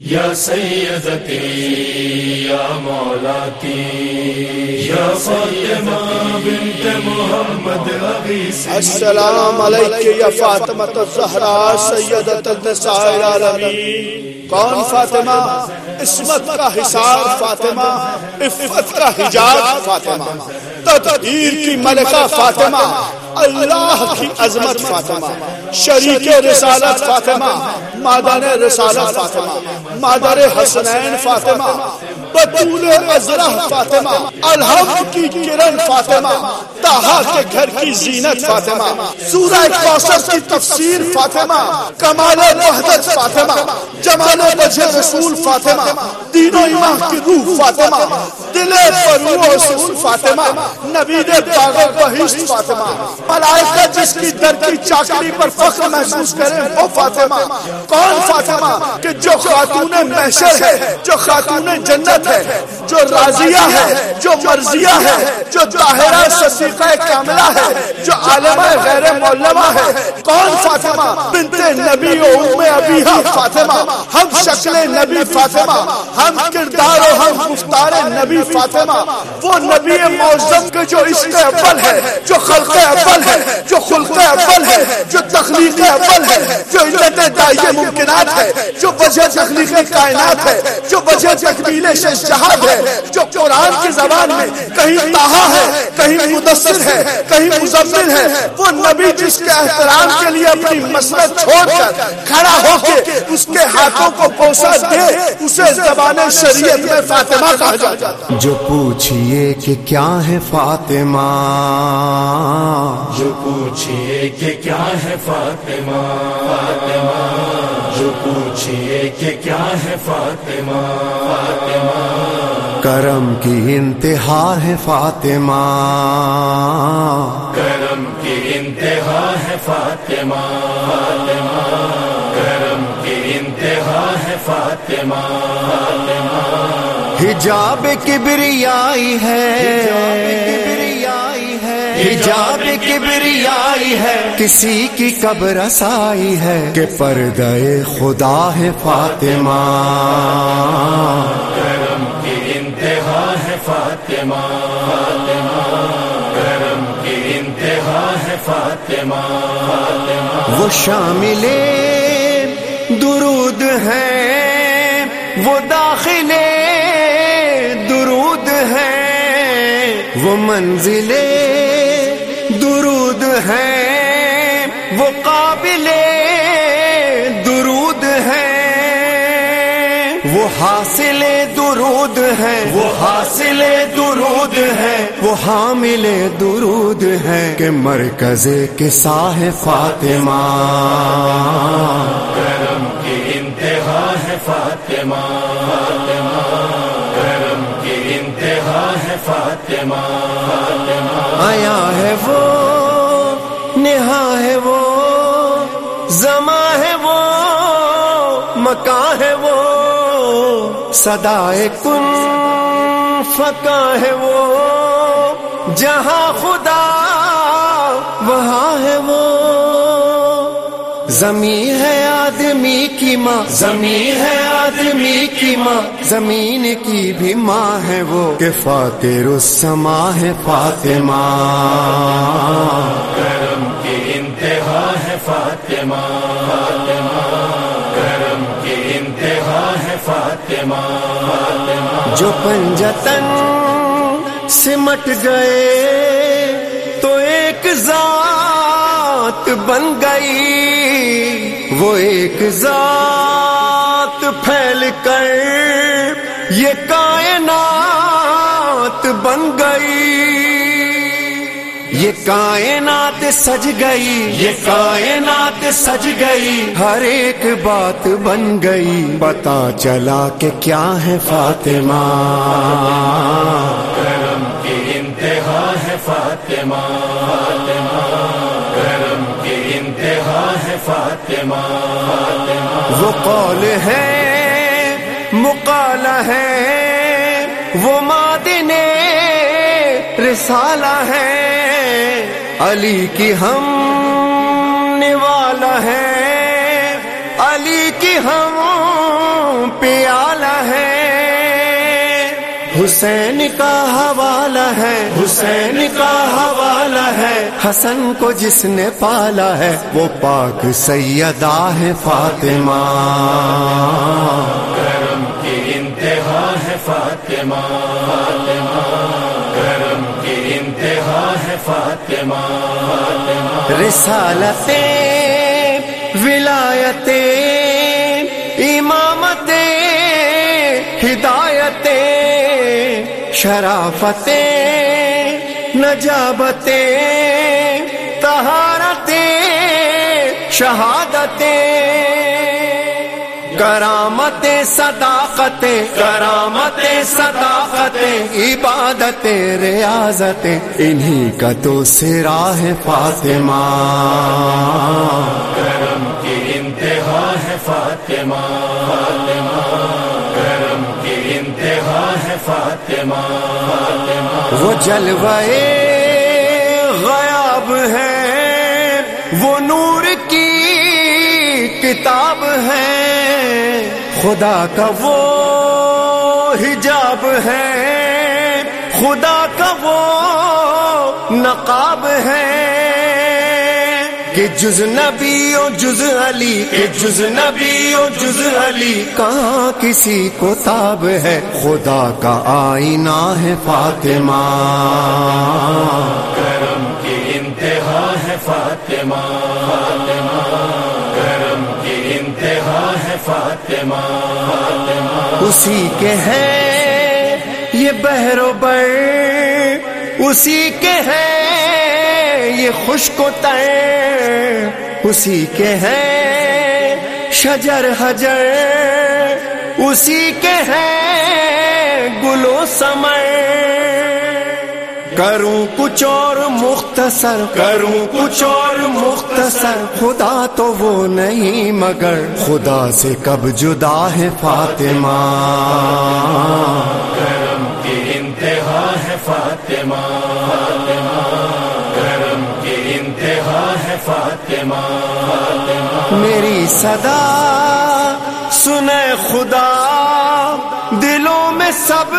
یا سیدتی، یا مولاتی، یا فاطمہ بنت محمد اغیث السلام علیکہ یا فاطمہ الزہرا سیدت النساء العالمین. کون فاطمہ؟ عصمت کا حساب فاطمہ، عفت کا حجاب فاطمہ. تدبیر کی ملکہ فاطمہ، اللہ کی عظمت فاطمہ. شریک رسالت فاطمہ مادر رسالت فاطمہ مادر حسنین فاطمہ بطول ازرہ فاطمہ، الحمد کی کرن فاطمہ، تاہا کے گھر کی زینت فاطمہ، سورہ کوثر کی تفسیر فاطمہ، کمال وحدت فاطمہ، جمال وجہ رسول فاطمہ، دین و ایمان کی روح فاطمہ، دل پر رسول فاطمہ نبی باغ بہشت فاطمہ۔ ملائکہ جس کی در کی چاکری پر فخر محسوس کرے وہ فاطمہ۔ کون فاطمہ؟ کہ جو خاتون محشر ہے، جو خاتون جنت ہے۔ جو راضیہ ہے، جو مرضیہ ہے، جو طاہرہ صدیقہ کاملہ ہے، جو عالمہ غیر مولمہ ہے۔ کون فاطمہ؟ بنت نبی و ام ابیہ فاطمہ۔ ہم شکل نبی فاطمہ، ہم کردار و ہم گفتار نبی فاطمہ۔ وہ نبی معظم کے جو عشق اول ہے، جو خلق اول ہے، جو خلق اول ہے، جو تخلیق اول ہے، جو علت دائی ممکنات ہے، جو وجہ تخلیق کائنات ہے، جو وجہ تکمیل شہاد ہے۔ جو قرآن کی زبان میں کہیں تاہا ہے کہیں مدثر ہے کہیں مزمل ہے وہ نبی جس کے احترام کے لیے اپنی مسلط چھوڑ کر کھڑا ہو کے اس کے ہاتھوں کو پوسا دے اسے زبان شریعت میں فاطمہ کہا جاتا جو پوچھئے کہ کیا ہے فاطمہ؟ جو پوچھئے کہ کیا ہے فاطمہ فاطمہ؟ جو پوچھئے کہ کیا ہے فاطمہ؟ فاطمہ۔ کرم کی انتہا ہے فاطمہ کرم کی انتہا ہے فاطمہ کرم کی انتہا ہے فاطمہ حجاب کبریائی ہے حجاب کبریائی ہے کسی کی قبر رسائی ہے کہ پردہ خدا ہے فاطمہ فاطمہ کرم کی انتہا ہے فاطمہ۔ وہ شامل درود ہے، وہ داخل درود ہے، وہ منزل درود ہے۔ حاصل درود ہے۔ وہ حامل درود ہے کہ مرکز کے ساہ فاطمہ۔ کرم کی انتہا ہے فاطمہ۔ کرم کی انتہا ہے فاطمہ۔ آیا ہے وہ نہا ہے وہ زما ہے وہ مکان ہے وہ صدائے کن۔ فکا ہے وہ، جہاں خدا وہاں ہے وہ۔ زمین ہے آدمی کی ماں، زمین ہے آدمی کی ماں۔ زمین کی بھی ماں ہے وہ۔ کہ فاتر السما ہے فاطمہ۔ کرم کی انتہا ہے فاطمہ۔ کرم کی انتہا ہے فاطمہ۔ جو پنجتن سمٹ گئے تو ایک ذات بن گئی۔ وہ ایک ذات پھیل کر یہ کائنات بن گئی۔ یہ کائنات سج گئی یہ کائنات سج گئی۔ ہر ایک بات بن گئی پتا چلا کہ کیا ہے فاطمہ۔ کرم کی انتہا ہے فاطمہ۔ کرم کی انتہا ہے فاطمہ۔ وہ قول ہے مقال ہے۔ وہ مادن رسالہ ہے۔ علی کی ہم نوالا ہے۔ علی کی ہم پیالہ ہے۔ حسین کا حوالہ ہے۔ حسین کا حوالہ ہے۔ حسن کو جس نے پالا ہے، وہ پاک سیدہ ہے فاطمہ۔ کرم کی انتہا ہے فاطمہ۔ فاطمہ۔ رسالت ولایت امامت ہدایت شرافت نجابت تہارت شہادت کرامت صداقت کرامت صداقت عبادت ریاضت انہی کا تو سرا ہے فاطمہ۔ کرم کی انتہا ہے فاطمہ۔ کرم کی انتہا ہے فاطمہ۔ وہ جلوے غیاب ہے وہ نور کتاب ہے۔ خدا کا وہ حجاب ہے۔ خدا کا وہ نقاب ہے۔ کہ جز نبی و جز علی، کہ جز نبی و جز علی، کہاں کسی کو تاب ہے۔ خدا کا آئینہ ہے فاطمہ۔ کرم کی انتہا ہے فاطمہ۔ اسی کے ہے یہ بہر و بر، اسی کے ہے یہ خشک و تر، اسی کے ہے شجر حجر، اسی کے ہے گلو سمر کروں کچھ اور مختصر کروں کچھ اور مختصر۔ خدا تو وہ نہیں مگر خدا سے کب جدا ہے فاطمہ۔ کرم کی انتہا ہے فاطمہ۔ کرم کی انتہا ہے فاطمہ۔ میری صدا سنے خدا۔ میں سب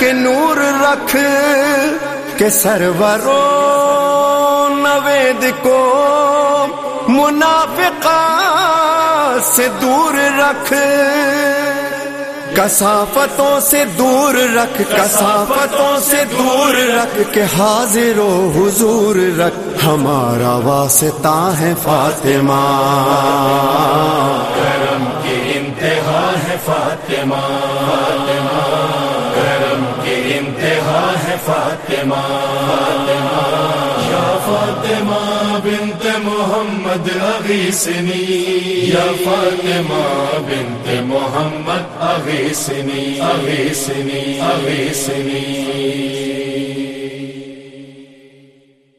کے نور رکھ کے سرورو نوید کو منافقہ سے دور رکھ کسافتوں سے دور رکھ کسافتوں سے دور رکھ کے حاضر و حضور رکھ۔ ہمارا واسطہ ہے فاطمہ۔ کرم کی انتہا ہے فاطمہ۔ فاطمہ یا فاطمہ بنت محمد اغیسنی یا فاطمہ بنت محمد اغیسنی اغیسنی اغیسنی۔